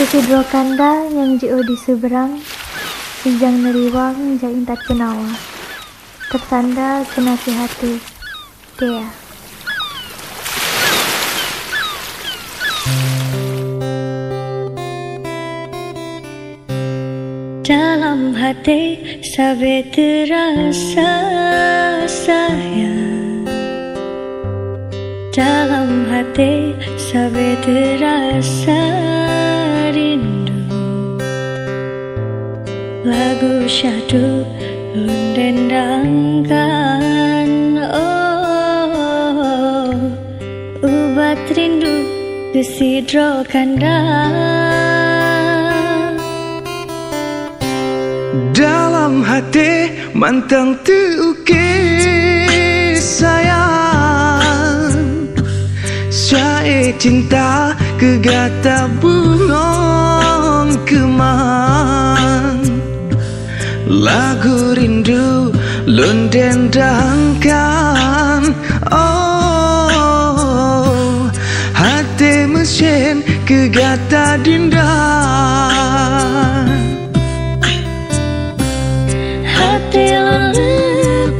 Kesidro kanda yang jio di seberang Sijang neriwang jain tak kenawa. Tersanda kenasi hati Dea. Dalam hati sabe terasa sayang. Dalam hati sabe terasa syahdu lundendangkan Oh, ubat rindu kesidro kandang Dalam hati mantang terukir sayang. Syai cinta kegata bunga kemang Lagu rindu lundendangkan Oh Hati mesin kegata dindah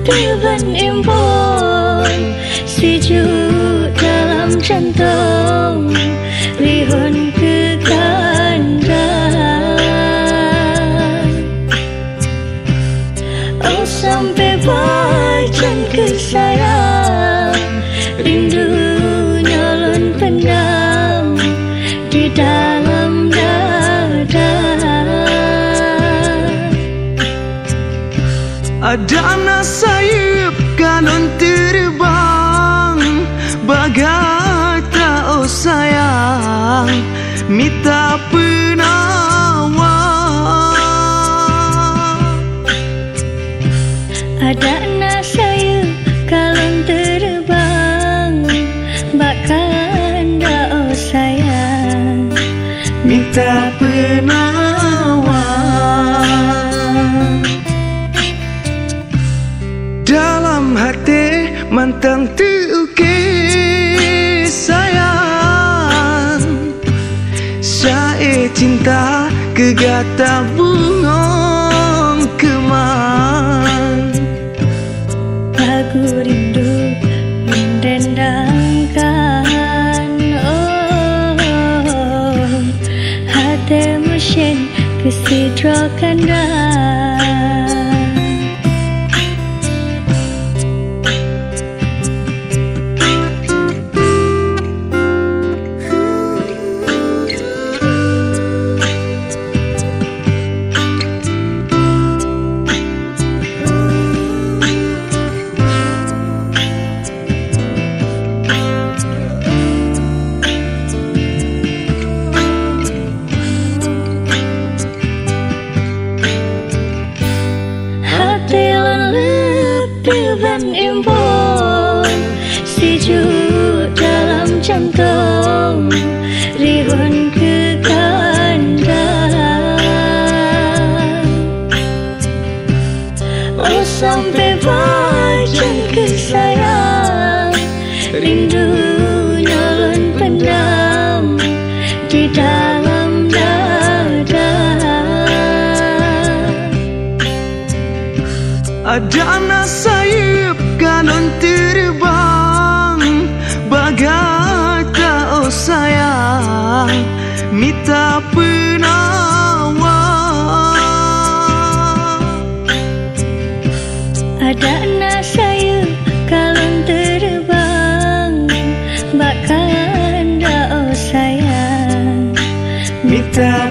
Tiban impun Sejuk dalam jantung sampai bacan ke sayang. Rindu nyalon pendam Di dalam dada. Ada nasayap kanon terbang Bagai tak oh sayang. Mita penawar Mita penawar Dalam hati mantang terukir sayang. Syair cinta kegata bunga kemang. Lagu rindu mesin kesidro lebih Ada nasayap kanon terbang. Bagai tak oh sayang Mita penawar Ada nasayap kalon terbang. Bahkan tak oh sayang Mita